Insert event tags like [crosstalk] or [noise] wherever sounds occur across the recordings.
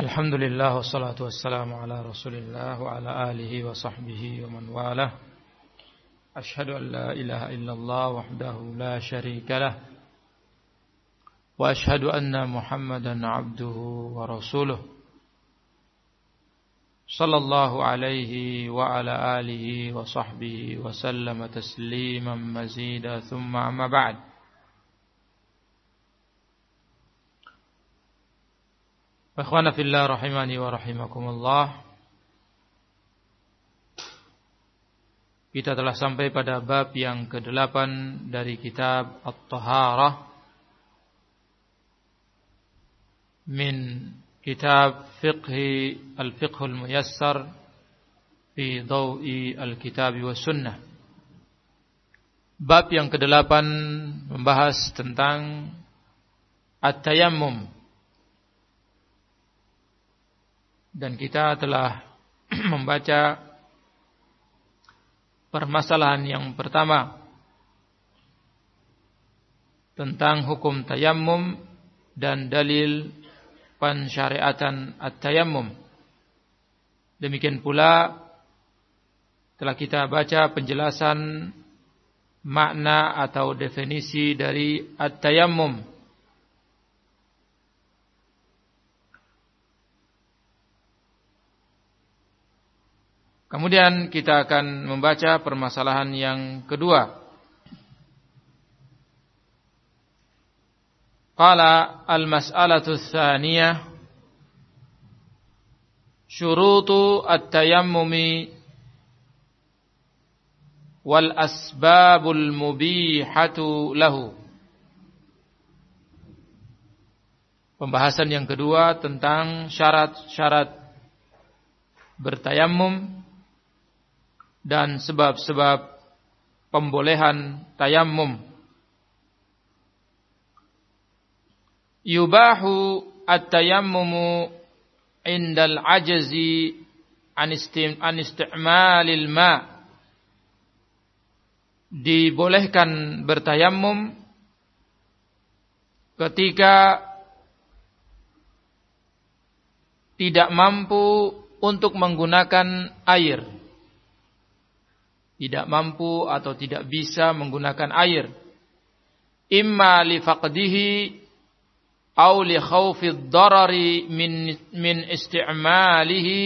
الحمد لله والصلاة والسلام على رسول الله وعلى آله وصحبه ومن والاه. أشهد أن لا إله إلا الله وحده لا شريك له وأشهد أن محمدا عبده ورسوله صلى الله عليه وعلى آله وصحبه وسلم تسليما مزيدا ثم أما بعد. Ikhwana fillah rahimani wa rahimakumullah. Kita telah sampai pada bab yang ke-8 dari kitab At-Taharah min kitab Fiqh Al-Fiqh Al-Muyassar fi Dawi Al-Kitab wa Sunnah. Bab yang ke-8 membahas tentang At-Tayammum dan kita telah [clears throat] membaca permasalahan yang pertama tentang hukum tayammum dan dalil pensyariatan at-tayammum. Demikian pula telah kita baca penjelasan makna atau definisi dari at-tayammum Kemudian kita akan membaca permasalahan yang kedua. Qala al-mas'alatu tsaniyah syurutu at-tayammumi wal asbabul mubihatu lahu. Pembahasan yang kedua tentang syarat-syarat bertayamum dan sebab-sebab pembolehan tayamum. Yubahu at-tayammumu indal ajzi an isti'malil ma' dibolehkan bertayamum ketika tidak mampu untuk menggunakan air tidak mampu atau tidak bisa menggunakan air. Imma li faqdihi aw li khawfi darari min min isti'malihi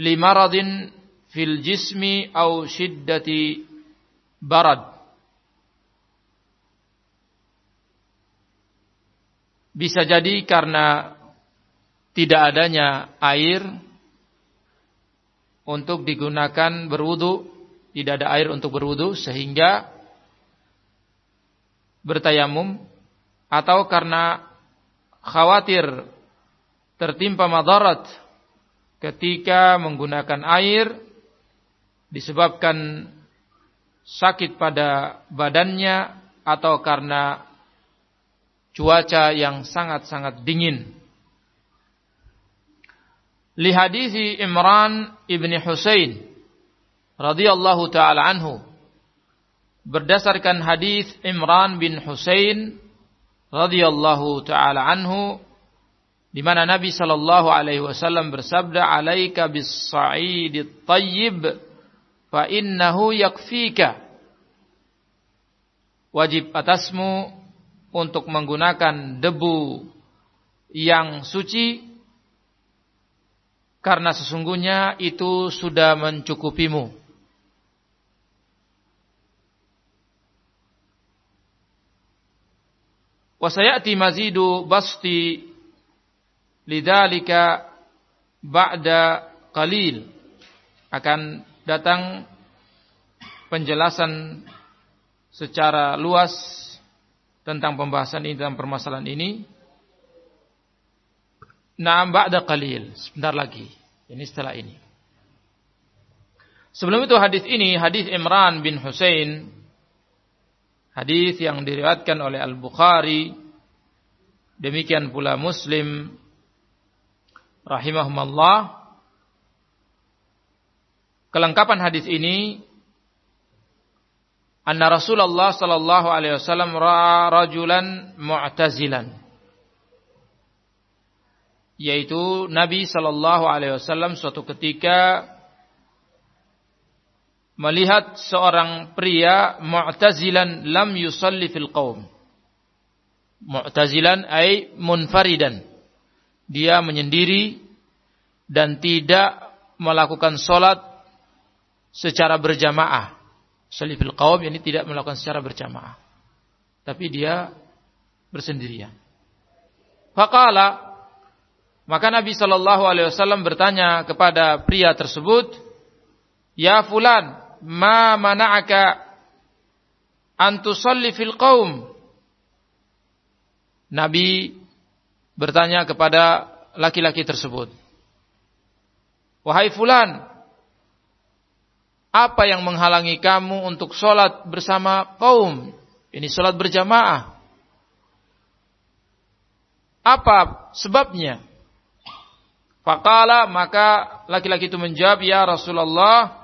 li maradin fil jismi aw shiddati barad. Bisa jadi karena tidak adanya air untuk digunakan berwudu, tidak ada air untuk berwudu sehingga bertayamum atau karena khawatir tertimpa madarat ketika menggunakan air disebabkan sakit pada badannya atau karena cuaca yang sangat-sangat dingin li hadisi Imran ibni Husain radhiyallahu taala anhu. Berdasarkan hadis Imran bin Husain radhiyallahu taala anhu di mana Nabi sallallahu alaihi wasallam bersabda alaika bis sa'idit tayyib fa innahu yakfika. Wajib atasmu untuk menggunakan debu yang suci karena sesungguhnya itu sudah mencukupimu. Wasayati mazidu basti lidalika ba'da qalil akan datang penjelasan secara luas tentang pembahasan ini dalam permasalahan ini Naam ba'da qalil. Sebentar lagi. Ini setelah ini. Sebelum itu hadis ini hadis Imran bin Husain hadis yang diriwayatkan oleh Al-Bukhari demikian pula Muslim rahimahumullah kelengkapan hadis ini anna Rasulullah sallallahu alaihi wasallam ra'a rajulan mu'tazilan yaitu Nabi Shallallahu Alaihi Wasallam suatu ketika melihat seorang pria mu'tazilan lam yusalli fil qaum. Mu'tazilan ay munfaridan. Dia menyendiri dan tidak melakukan solat secara berjamaah. Salli fil qaum ini tidak melakukan secara berjamaah. Tapi dia bersendirian. Faqala maka Nabi Shallallahu Alaihi Wasallam bertanya kepada pria tersebut, Ya fulan, ma mana'aka an tusalli fil qaum. Nabi bertanya kepada laki-laki tersebut. Wahai fulan, apa yang menghalangi kamu untuk sholat bersama kaum? Ini sholat berjamaah. Apa sebabnya? Fakala maka laki-laki itu menjawab, Ya Rasulullah,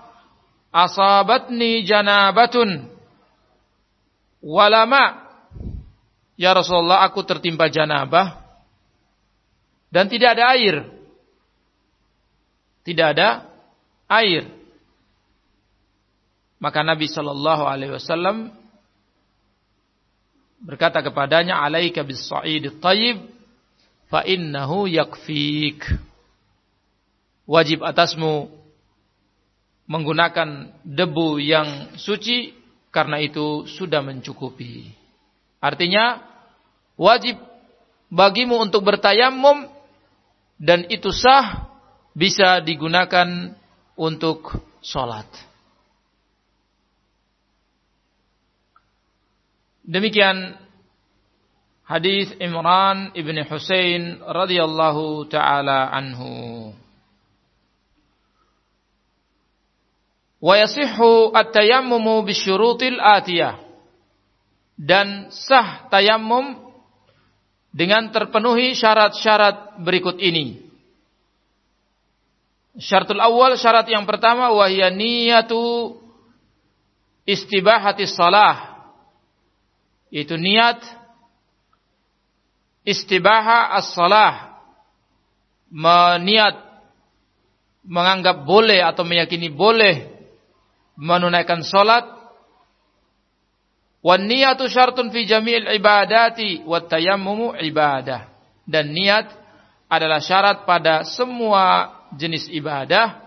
asabatni janabatun walama Ya Rasulullah aku tertimpa janabah dan tidak ada air. Tidak ada air. Maka Nabi Shallallahu Alaihi Wasallam berkata kepadanya, "Alaika bis sa'id tayyib fa innahu yakfik." Wajib atasmu menggunakan debu yang suci karena itu sudah mencukupi. Artinya wajib bagimu untuk bertayamum dan itu sah bisa digunakan untuk sholat. Demikian hadis Imran ibn Husain radhiyallahu taala anhu. Wa yasihhu at-tayammumu bisyurutil atiyah. Dan sah tayammum dengan terpenuhi syarat-syarat berikut ini. Syaratul awal, syarat yang pertama wahya niyatu istibahati salah. Itu niat istibaha as-salah. Meniat menganggap boleh atau meyakini boleh menunaikan salat wan niyatu syartun fi jami'il ibadati wat tayammumu ibadah dan niat adalah syarat pada semua jenis ibadah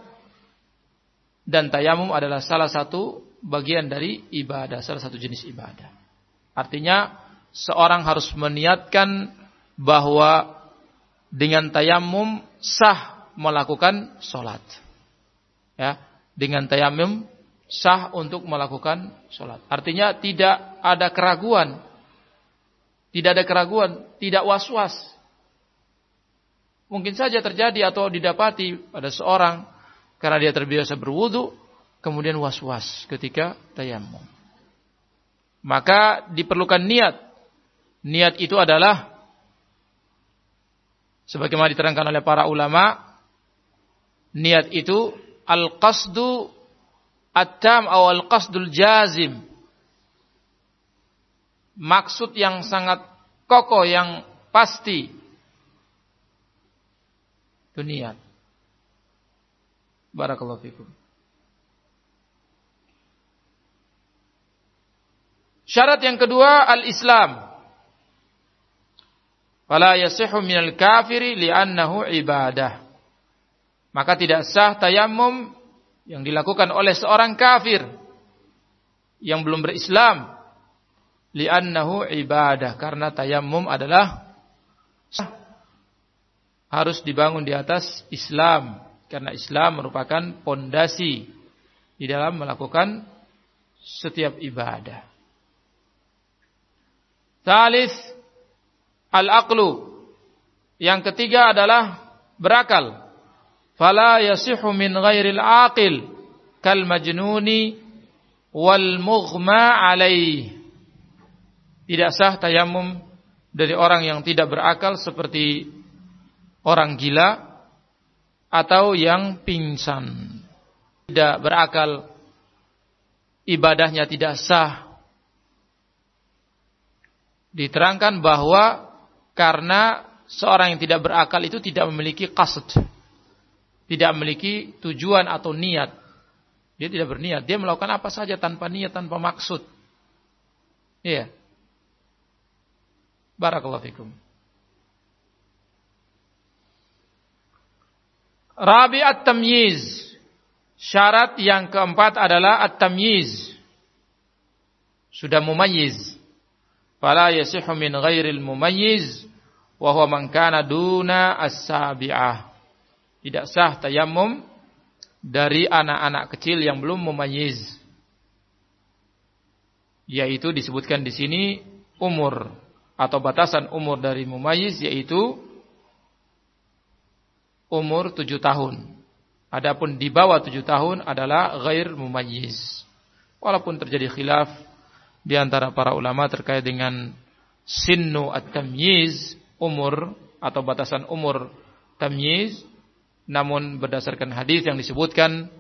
dan tayamum adalah salah satu bagian dari ibadah, salah satu jenis ibadah. Artinya seorang harus meniatkan bahwa dengan tayamum sah melakukan sholat. Ya, dengan tayamum sah untuk melakukan sholat. Artinya tidak ada keraguan. Tidak ada keraguan, tidak was-was. Mungkin saja terjadi atau didapati pada seorang karena dia terbiasa berwudu, kemudian was-was ketika tayamum. Maka diperlukan niat. Niat itu adalah sebagaimana diterangkan oleh para ulama, niat itu al-qasdu at-tam atau al-qasdul jazim. Maksud yang sangat kokoh yang pasti. Niat. Barakallahu fikum. Syarat yang kedua al-Islam. Fala yasihu minal kafiri li'annahu ibadah. Maka tidak sah tayamum yang dilakukan oleh seorang kafir yang belum berislam li'annahu ibadah karena tayammum adalah harus dibangun di atas Islam karena Islam merupakan pondasi di dalam melakukan setiap ibadah. Talis al-aqlu. Yang ketiga adalah berakal fala yasihu min ghairil aqil kal majnuni wal tidak sah tayamum dari orang yang tidak berakal seperti orang gila atau yang pingsan. Tidak berakal ibadahnya tidak sah. Diterangkan bahwa karena seorang yang tidak berakal itu tidak memiliki qasd. Tidak memiliki tujuan atau niat. Dia tidak berniat. Dia melakukan apa saja tanpa niat, tanpa maksud. Iya. Barakallahu fikum. Rabi at-tamyiz. Syarat yang keempat adalah at-tamyiz. Sudah mumayyiz. Fala yasihu min ghairil mumayyiz wa huwa man kana duna as-sabi'ah. Tidak sah tayammum dari anak-anak kecil yang belum mumayyiz. Yaitu disebutkan di sini umur atau batasan umur dari mumayyiz yaitu umur tujuh tahun. Adapun di bawah tujuh tahun adalah ghair mumayyiz. Walaupun terjadi khilaf di antara para ulama terkait dengan sinnu at-tamyiz, umur atau batasan umur tamyiz, namun berdasarkan hadis yang disebutkan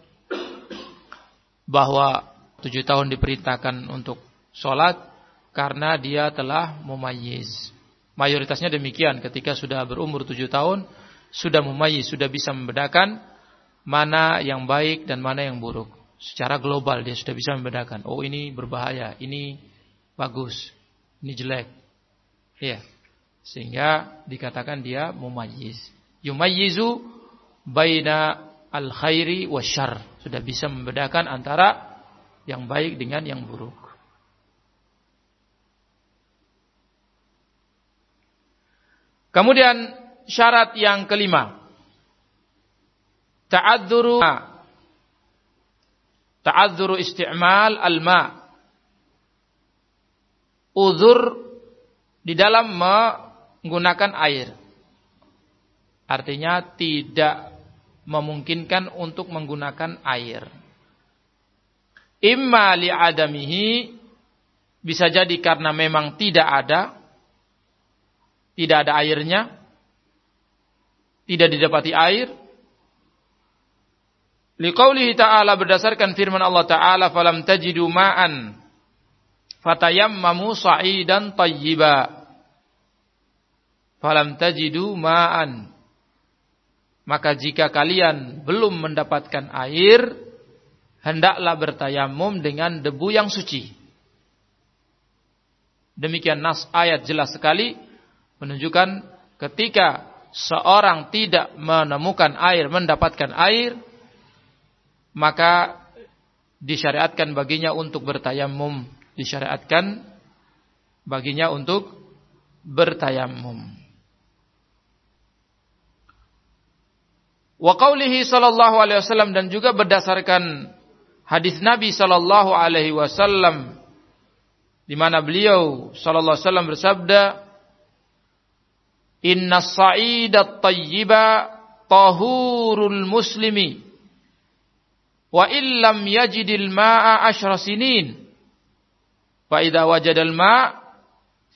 bahwa tujuh tahun diperintahkan untuk sholat karena dia telah mumayyiz. Mayoritasnya demikian ketika sudah berumur tujuh tahun sudah mumayyiz, sudah bisa membedakan mana yang baik dan mana yang buruk. Secara global dia sudah bisa membedakan. Oh ini berbahaya, ini bagus, ini jelek. Ya. Sehingga dikatakan dia mumayyiz. Yumayyizu baina al-khairi syar. Sudah bisa membedakan antara yang baik dengan yang buruk. Kemudian syarat yang kelima. Ta'adzuru Ta'adzuru isti'mal al-ma. Uzur di dalam menggunakan air. Artinya tidak memungkinkan untuk menggunakan air. Imma li'adamihi bisa jadi karena memang tidak ada tidak ada airnya tidak didapati air. Liqaulihi ta'ala berdasarkan firman Allah ta'ala falam tajidu ma'an fatayammamu sa'idan tayyiba. Falam tajidu ma'an. Maka jika kalian belum mendapatkan air, hendaklah bertayamum dengan debu yang suci. Demikian nas ayat jelas sekali menunjukkan ketika seorang tidak menemukan air, mendapatkan air, maka disyariatkan baginya untuk bertayamum, disyariatkan baginya untuk bertayamum. Wa qawlihi sallallahu alaihi wasallam dan juga berdasarkan hadis Nabi sallallahu alaihi wasallam di mana beliau sallallahu alaihi wasallam bersabda Inna sa'idat tayyiba tahurul muslimi wa illam yajidil ma'a ashra sinin fa idza wajadal ma'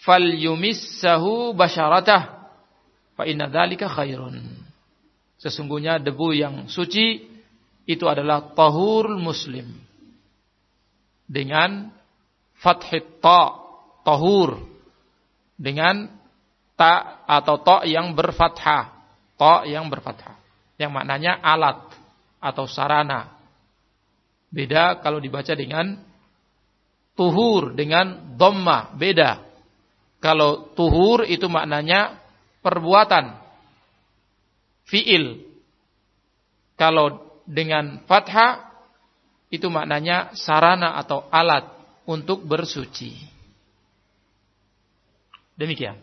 falyumissahu basharatah fa inna dzalika khairun sesungguhnya debu yang suci itu adalah tahurul muslim dengan fathit ta tahur dengan ta atau to yang berfathah. To yang berfathah. Yang maknanya alat atau sarana. Beda kalau dibaca dengan tuhur dengan dhamma, beda. Kalau tuhur itu maknanya perbuatan. Fiil. Kalau dengan fathah itu maknanya sarana atau alat untuk bersuci. Demikian.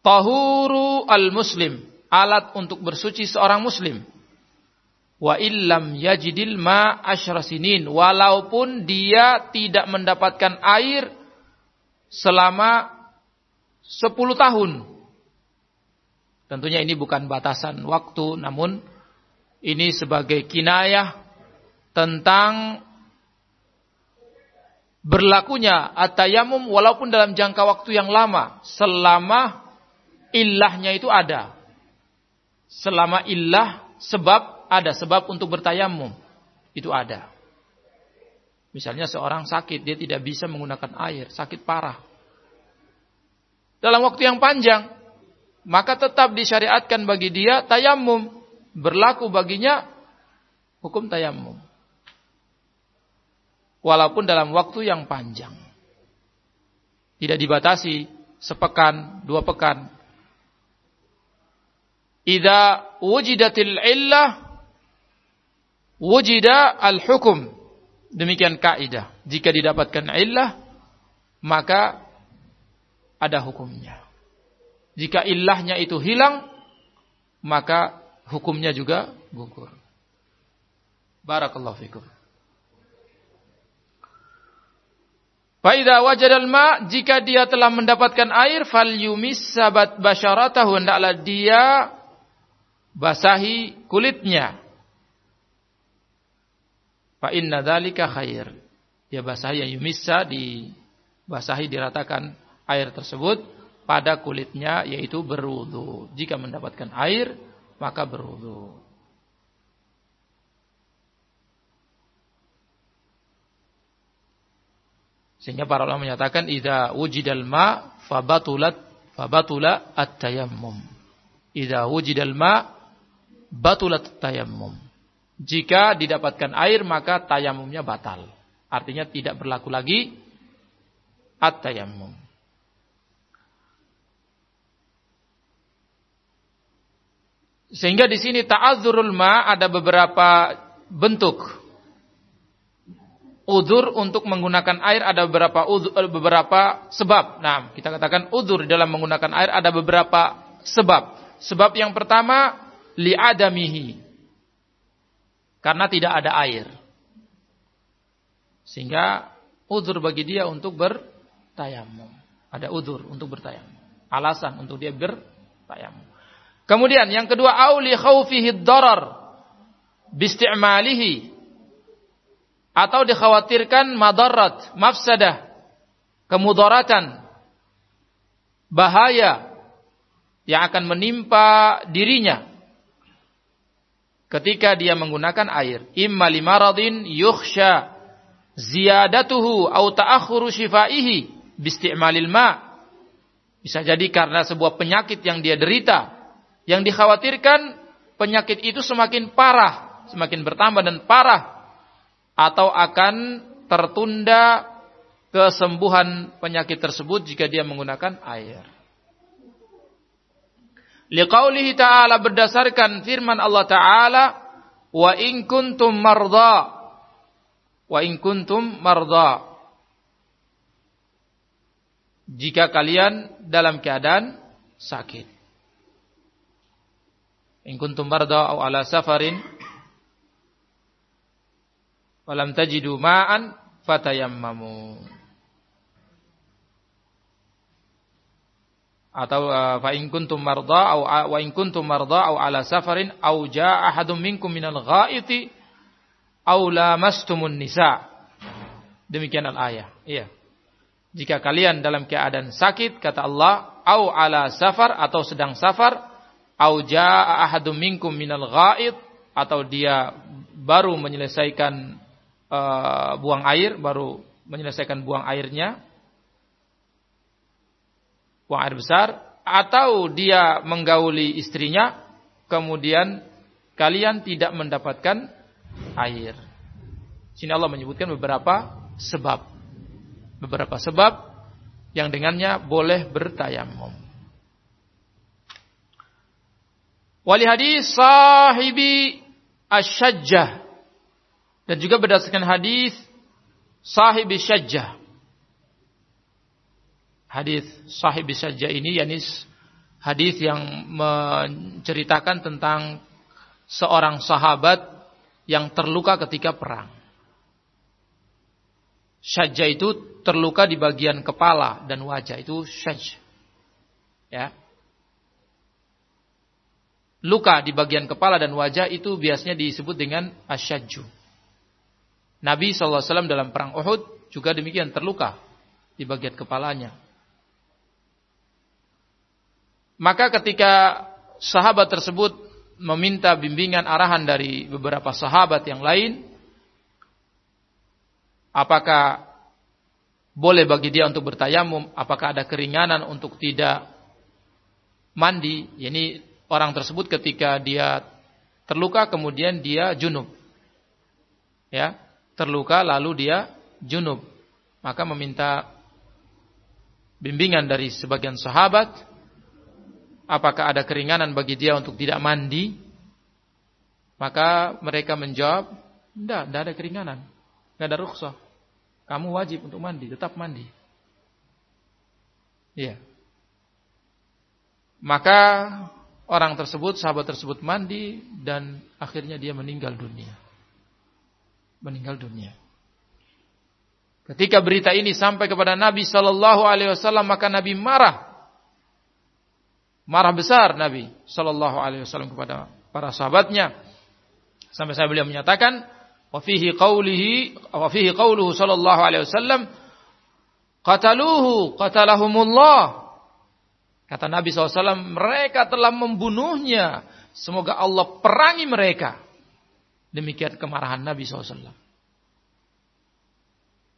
Tahuru al-muslim. Alat untuk bersuci seorang muslim. Wa illam yajidil ma ashrasinin. Walaupun dia tidak mendapatkan air selama 10 tahun. Tentunya ini bukan batasan waktu. Namun ini sebagai kinayah tentang berlakunya atayamum walaupun dalam jangka waktu yang lama selama ilahnya itu ada. Selama ilah sebab ada sebab untuk bertayamum itu ada. Misalnya seorang sakit dia tidak bisa menggunakan air, sakit parah. Dalam waktu yang panjang maka tetap disyariatkan bagi dia tayamum. Berlaku baginya hukum tayamum. Walaupun dalam waktu yang panjang. Tidak dibatasi sepekan, dua pekan. Ida wujidatil illah wujida al-hukum. Demikian kaidah. Jika didapatkan illah, maka ada hukumnya. Jika ilahnya itu hilang, maka hukumnya juga gugur. Barakallahu fikum. Faida wajadal ma jika dia telah mendapatkan air fal yumis sabat basyaratahu hendaklah dia basahi kulitnya. Fa inna dzalika khair. Dia basahi yang yumissa di basahi diratakan air tersebut pada kulitnya yaitu berwudu. Jika mendapatkan air maka berwudu. Sehingga para ulama menyatakan idza wujidal ma fabatulat fabatula at-tayammum. Idza wujidal ma batulat tayammum. Jika didapatkan air maka tayamumnya batal. Artinya tidak berlaku lagi at-tayammum. Sehingga di sini ta'adzurul ma ada beberapa bentuk Udur untuk menggunakan air ada beberapa udur, eh, beberapa sebab. Nah, kita katakan udur dalam menggunakan air ada beberapa sebab. Sebab yang pertama li'adamihi. Karena tidak ada air. Sehingga udur bagi dia untuk bertayamum. Ada udur untuk bertayamum. Alasan untuk dia bertayamum. Kemudian yang kedua auli khaufihi darar bisti'malihi atau dikhawatirkan madarat, mafsadah, kemudaratan, bahaya yang akan menimpa dirinya ketika dia menggunakan air. Imma limaradin yukhsha ziyadatuhu au ta'akhuru shifaihi bisti'malil ma. Bisa jadi karena sebuah penyakit yang dia derita yang dikhawatirkan penyakit itu semakin parah, semakin bertambah dan parah atau akan tertunda kesembuhan penyakit tersebut jika dia menggunakan air. Liqaulihi ta'ala berdasarkan firman Allah ta'ala wa in kuntum marda wa in kuntum marda jika kalian dalam keadaan sakit. In kuntum marda atau ala safarin Walam tajidu ma'an fatayammamu. Atau uh, fa in kuntum marda au wa in kuntum marda au ala safarin au jaa ahadum minkum minal ghaiti au lamastumun nisa. Demikian al-ayah. Iya. Jika kalian dalam keadaan sakit kata Allah au ala safar atau sedang safar au jaa ahadum minkum minal ghait atau dia baru menyelesaikan uh, buang air baru menyelesaikan buang airnya buang air besar atau dia menggauli istrinya kemudian kalian tidak mendapatkan air. Sini Allah menyebutkan beberapa sebab. Beberapa sebab yang dengannya boleh bertayamum. Wali hadis sahibi asyajjah dan juga berdasarkan hadis sahib syajjah. Hadis sahib syajjah ini yakni hadis yang menceritakan tentang seorang sahabat yang terluka ketika perang. Syajjah itu terluka di bagian kepala dan wajah itu syajj. Ya. Luka di bagian kepala dan wajah itu biasanya disebut dengan asyajju. Nabi SAW dalam perang Uhud juga demikian terluka di bagian kepalanya. Maka ketika sahabat tersebut meminta bimbingan arahan dari beberapa sahabat yang lain, apakah boleh bagi dia untuk bertayamum, apakah ada keringanan untuk tidak mandi, ini orang tersebut ketika dia terluka kemudian dia junub. Ya, terluka lalu dia junub. Maka meminta bimbingan dari sebagian sahabat apakah ada keringanan bagi dia untuk tidak mandi? Maka mereka menjawab, tidak, tidak ada keringanan. Tidak ada rukhsah. Kamu wajib untuk mandi, tetap mandi. Iya. Maka orang tersebut, sahabat tersebut mandi dan akhirnya dia meninggal dunia. Meninggal dunia. Ketika berita ini sampai kepada Nabi Shallallahu Alaihi Wasallam maka Nabi marah, marah besar Nabi Shallallahu Alaihi Wasallam kepada para sahabatnya. Sampai saya beliau menyatakan, wafihi qawlihi, wafihi qawluhu Shallallahu Alaihi Wasallam, qataluhu, qatalahumullah, Kata Nabi SAW, mereka telah membunuhnya. Semoga Allah perangi mereka. Demikian kemarahan Nabi SAW.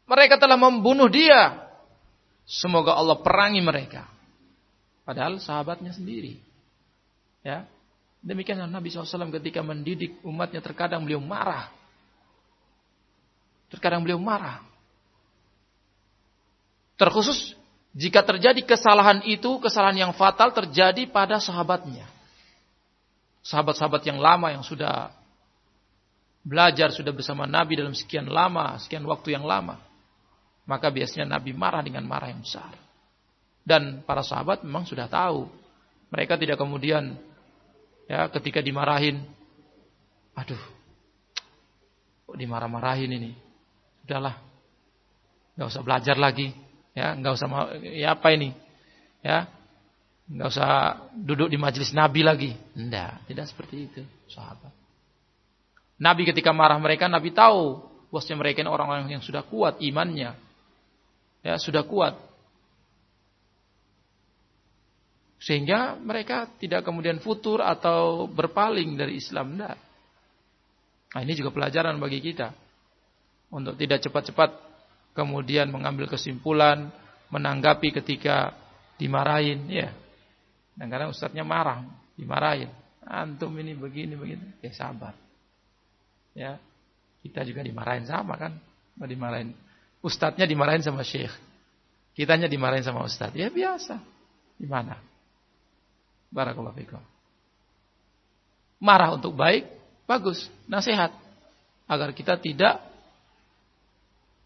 Mereka telah membunuh dia. Semoga Allah perangi mereka. Padahal sahabatnya sendiri. Ya, Demikian Nabi SAW ketika mendidik umatnya terkadang beliau marah. Terkadang beliau marah. Terkhusus jika terjadi kesalahan itu, kesalahan yang fatal terjadi pada sahabatnya. Sahabat-sahabat yang lama yang sudah belajar, sudah bersama Nabi dalam sekian lama, sekian waktu yang lama. Maka biasanya Nabi marah dengan marah yang besar. Dan para sahabat memang sudah tahu. Mereka tidak kemudian ya ketika dimarahin, aduh, kok dimarah-marahin ini. Sudahlah, nggak usah belajar lagi Ya, nggak usah ya apa ini? Ya. nggak usah duduk di majelis Nabi lagi. Tidak, tidak seperti itu, sahabat. Nabi ketika marah mereka, Nabi tahu bosnya mereka ini orang-orang yang sudah kuat imannya. Ya, sudah kuat. Sehingga mereka tidak kemudian futur atau berpaling dari Islam. Tidak. Nah, ini juga pelajaran bagi kita. Untuk tidak cepat-cepat kemudian mengambil kesimpulan, menanggapi ketika dimarahin, ya. Dan kadang ustadznya marah, dimarahin. Antum ini begini begini, ya sabar. Ya, kita juga dimarahin sama kan, dimarahin. Ustadznya dimarahin sama syekh, kitanya dimarahin sama ustadz. Ya biasa. Gimana? Barakallahu fikum. Marah untuk baik, bagus, nasihat agar kita tidak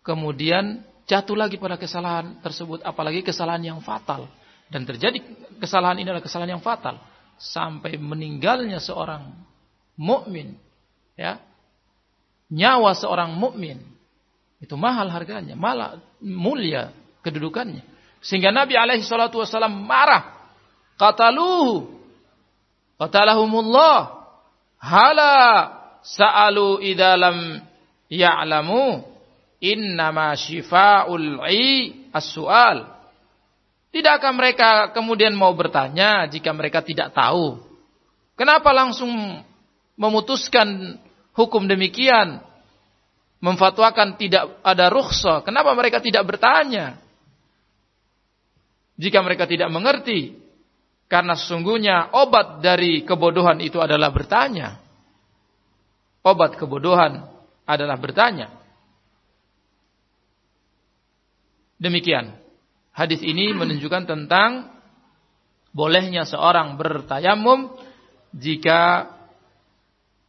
kemudian jatuh lagi pada kesalahan tersebut, apalagi kesalahan yang fatal. Dan terjadi kesalahan ini adalah kesalahan yang fatal sampai meninggalnya seorang mukmin, ya. Nyawa seorang mukmin itu mahal harganya, malah mulia kedudukannya. Sehingga Nabi alaihi salatu wasallam marah. Qataluhu. Qatalahumullah. Hala sa'alu idalam ya'lamu innama syifa'ul i as-su'al. Tidakkah mereka kemudian mau bertanya jika mereka tidak tahu? Kenapa langsung memutuskan hukum demikian? Memfatwakan tidak ada rukhsah. Kenapa mereka tidak bertanya? Jika mereka tidak mengerti. Karena sesungguhnya obat dari kebodohan itu adalah bertanya. Obat kebodohan adalah bertanya. Demikian. Hadis ini menunjukkan tentang bolehnya seorang bertayamum jika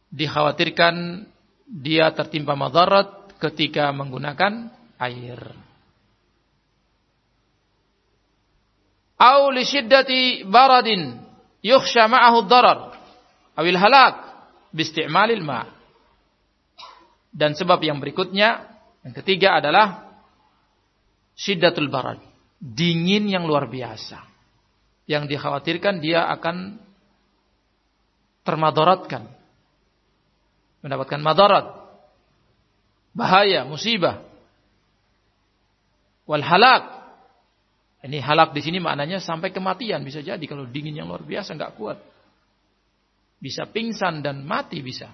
dikhawatirkan dia tertimpa madarat ketika menggunakan air. Au li syiddati baradin yukhsha ma'ahu darar awil halak bisti'malil ma. Dan sebab yang berikutnya yang ketiga adalah Syiddatul barad. Dingin yang luar biasa. Yang dikhawatirkan dia akan termadaratkan. Mendapatkan madarat. Bahaya, musibah. Wal halak. Ini halak di sini maknanya sampai kematian bisa jadi kalau dingin yang luar biasa nggak kuat. Bisa pingsan dan mati bisa.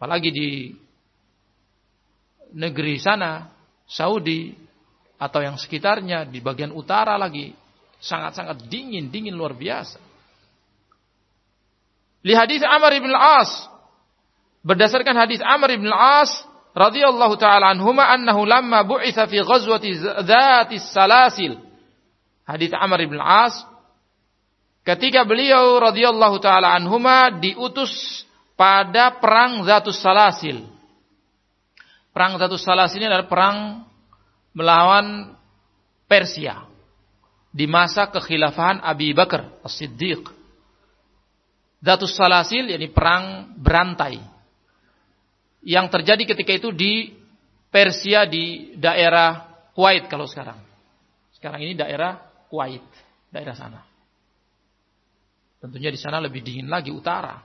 Apalagi di negeri sana Saudi atau yang sekitarnya di bagian utara lagi Sangat-sangat dingin, dingin luar biasa. Li hadis Amr ibn al-As. Berdasarkan hadis Amr ibn al-As radhiyallahu taala anhuma annahu lamma bu'itsa fi ghazwati dzati salasil. Hadis Amr ibn al-As ketika beliau radhiyallahu taala anhuma diutus pada perang Zatus Salasil. Perang Zatus Salasil ini adalah perang melawan Persia di masa kekhilafahan Abi Bakar As-Siddiq. Zatus Salasil yakni perang berantai yang terjadi ketika itu di Persia di daerah Kuwait kalau sekarang. Sekarang ini daerah Kuwait, daerah sana. Tentunya di sana lebih dingin lagi utara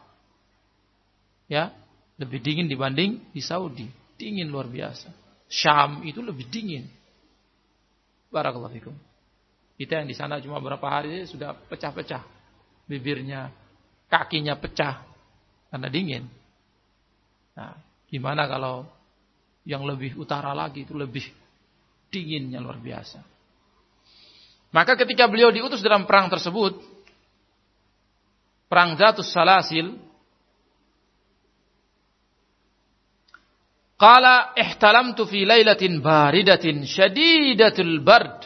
ya lebih dingin dibanding di Saudi. Dingin luar biasa. Syam itu lebih dingin. Barakallahu fikum. Kita yang di sana cuma berapa hari sudah pecah-pecah. Bibirnya, kakinya pecah karena dingin. Nah, gimana kalau yang lebih utara lagi itu lebih dinginnya luar biasa. Maka ketika beliau diutus dalam perang tersebut, perang Zatus Salasil, Qala ihtalamtu fi lailatin baridatin syadidatul bard.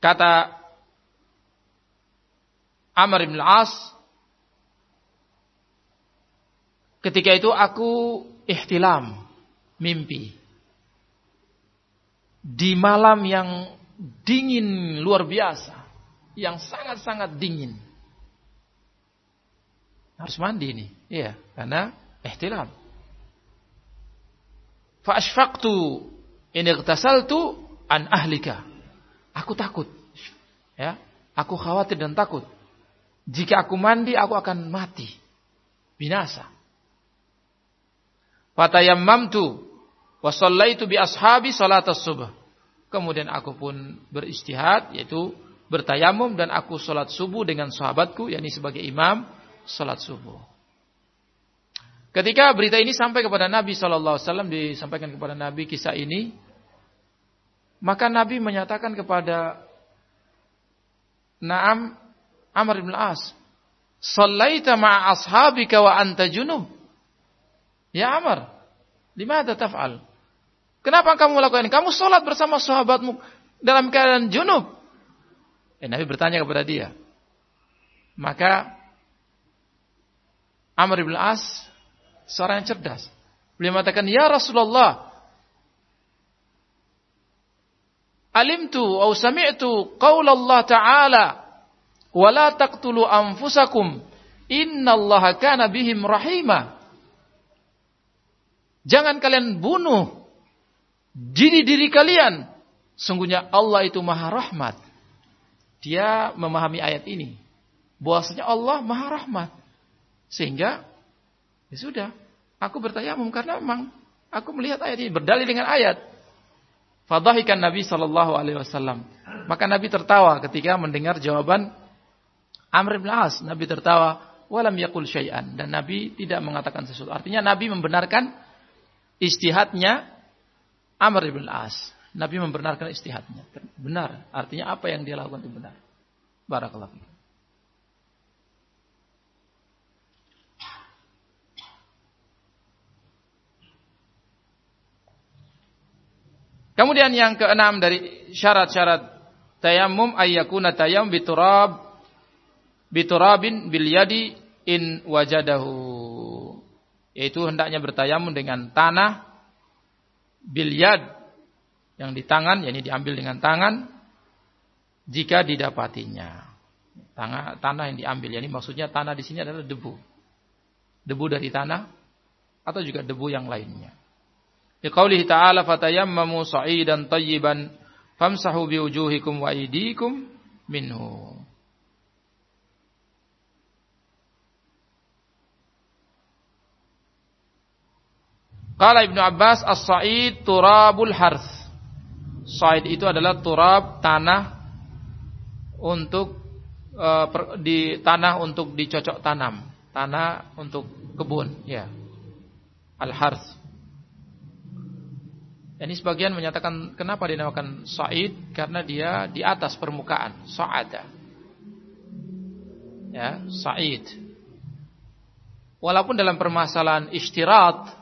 Kata Amr bin Al-As Ketika itu aku ihtilam, mimpi. Di malam yang dingin luar biasa, yang sangat-sangat dingin. Harus mandi nih, iya, karena ihtilam. Fa asfaqtu in ightasaltu an ahlika. Aku takut. Ya, aku khawatir dan takut. Jika aku mandi aku akan mati. Binasa. Fatayammamtu wa shallaitu bi ashabi salatas subuh. Kemudian aku pun beristihad yaitu bertayamum dan aku salat subuh dengan sahabatku yakni sebagai imam salat subuh. Ketika berita ini sampai kepada Nabi Shallallahu Alaihi Wasallam disampaikan kepada Nabi kisah ini, maka Nabi menyatakan kepada Naam Amr bin As, "Sallaita ma'a ashabika wa anta junub." Ya Amr, lima taf'al? Kenapa kamu melakukan ini? Kamu sholat bersama sahabatmu dalam keadaan junub. Eh, Nabi bertanya kepada dia. Maka Amr bin As seorang yang cerdas. Beliau mengatakan, "Ya Rasulullah, alimtu atau sami'tu qaul Allah Ta'ala wa la taqtulu anfusakum innallaha kana bihim rahima." Jangan kalian bunuh diri diri kalian. Sungguhnya Allah itu Maha Rahmat. Dia memahami ayat ini. Bahwasanya Allah Maha Rahmat. Sehingga Ya sudah, aku bertayamum karena memang aku melihat ayat ini berdalil dengan ayat. Fadahikan Nabi Shallallahu Alaihi Wasallam. Maka Nabi tertawa ketika mendengar jawaban Amr bin As. Nabi tertawa, walam yakul syai'an dan Nabi tidak mengatakan sesuatu. Artinya Nabi membenarkan istihadnya Amr bin As. Nabi membenarkan istihadnya. Benar. Artinya apa yang dia lakukan itu benar. Barakallahu Kemudian yang keenam dari syarat-syarat tayamum ayyakuna tayam biturab biturabin bil yadi in wajadahu. Yaitu hendaknya bertayamum dengan tanah bil yad yang di tangan, yakni diambil dengan tangan jika didapatinya. Tanah, tanah yang diambil, yakni maksudnya tanah di sini adalah debu. Debu dari tanah atau juga debu yang lainnya. Liqaulihi ta'ala fatayammamu sa'idan tayyiban famsahu biwujuhikum wa aydikum minhu. Qala Ibnu Abbas as-sa'id turabul harth. Sa'id itu adalah turab tanah untuk uh, per, di tanah untuk dicocok tanam, tanah untuk kebun, ya. Al-harth. Ini sebagian menyatakan kenapa dinamakan sa'id karena dia di atas permukaan, sa'ada. Ya, sa'id. Walaupun dalam permasalahan istirat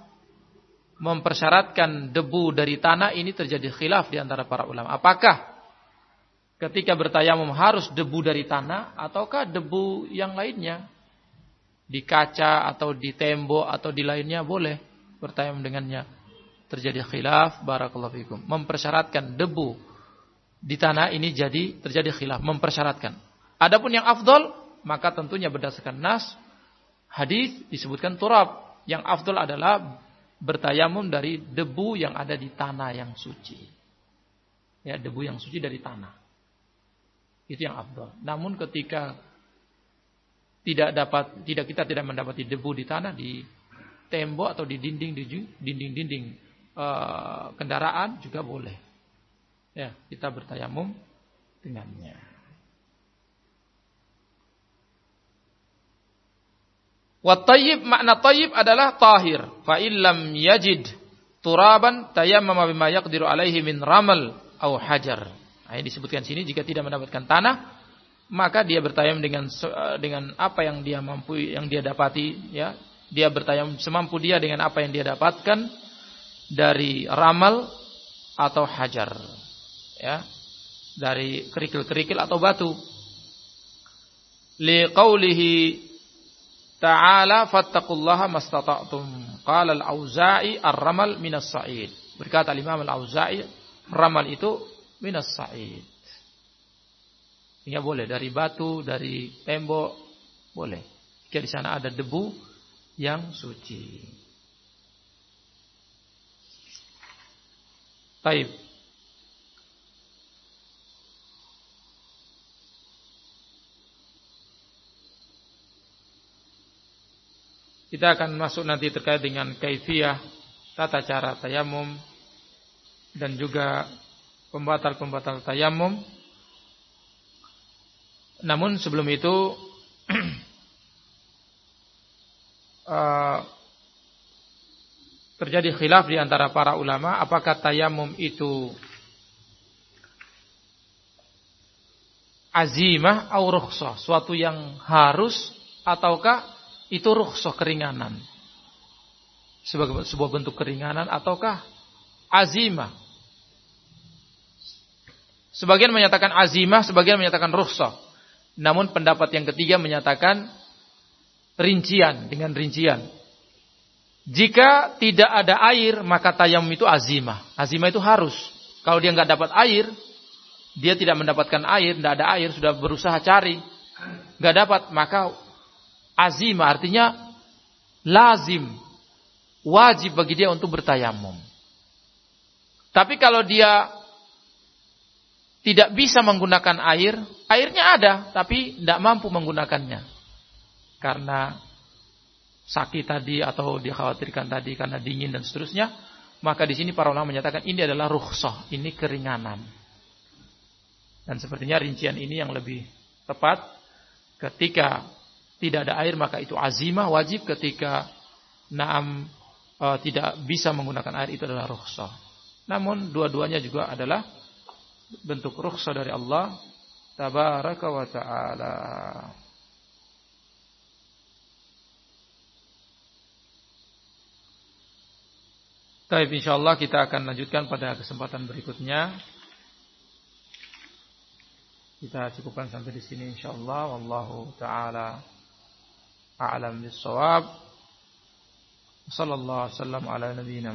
mempersyaratkan debu dari tanah ini terjadi khilaf di antara para ulama. Apakah ketika bertayamum harus debu dari tanah ataukah debu yang lainnya? Di kaca atau di tembok atau di lainnya boleh bertayamum dengannya terjadi khilaf barakallahu fikum. Mempersyaratkan debu di tanah ini jadi terjadi khilaf mempersyaratkan. Adapun yang afdol maka tentunya berdasarkan nas hadis disebutkan turab. Yang afdol adalah bertayamum dari debu yang ada di tanah yang suci. Ya debu yang suci dari tanah. Itu yang afdol. Namun ketika tidak dapat tidak kita tidak mendapati debu di tanah di tembok atau di dinding dinding-dinding Eh, kendaraan juga boleh. Ya, kita bertayamum dengannya. Wa tayyib makna tayyib adalah tahir. Fa illam yajid turaban tayammama bima yaqdiru alaihi min ramal au hajar. Nah, disebutkan sini jika tidak mendapatkan tanah maka dia bertayam dengan eh, dengan apa yang dia mampu yang dia dapati ya dia bertayam semampu dia dengan apa yang dia dapatkan dari ramal atau hajar ya. Dari kerikil-kerikil atau batu. Li qawlihi ta'ala fattaqullaha mastata'tum. Qala al-auza'i ar-ramal minas sa'id. Berkata Imam al-auza'i ramal itu minas sa'id. Ya boleh. Dari batu dari tembok boleh. Jika di sana ada debu yang suci Taib. Kita akan masuk nanti terkait dengan kaifiyah tata cara tayamum dan juga pembatal-pembatal tayamum. Namun sebelum itu [clears throat] uh, terjadi khilaf di antara para ulama apakah tayamum itu azimah atau rukhsah, suatu yang harus ataukah itu rukhsah keringanan. Sebagai sebuah bentuk keringanan ataukah azimah. Sebagian menyatakan azimah, sebagian menyatakan rukhsah. Namun pendapat yang ketiga menyatakan rincian dengan rincian. Jika tidak ada air, maka tayamum itu azimah. Azimah itu harus. Kalau dia nggak dapat air, dia tidak mendapatkan air, tidak ada air, sudah berusaha cari, nggak dapat, maka azimah artinya lazim, wajib bagi dia untuk bertayamum. Tapi kalau dia tidak bisa menggunakan air, airnya ada, tapi tidak mampu menggunakannya. Karena sakit tadi atau dikhawatirkan tadi karena dingin dan seterusnya, maka di sini para ulama menyatakan ini adalah rukhsah, ini keringanan. Dan sepertinya rincian ini yang lebih tepat ketika tidak ada air maka itu azimah wajib ketika naam e, tidak bisa menggunakan air itu adalah rukhsah. Namun dua-duanya juga adalah bentuk rukhsah dari Allah tabaraka wa taala. Baik, insyaallah kita akan lanjutkan pada kesempatan berikutnya. Kita cukupkan sampai di sini insyaallah wallahu taala a'lam bis-shawab. Sallallahu alaihi wasallam ala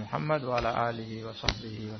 Muhammad wa ala alihi wa sahbihi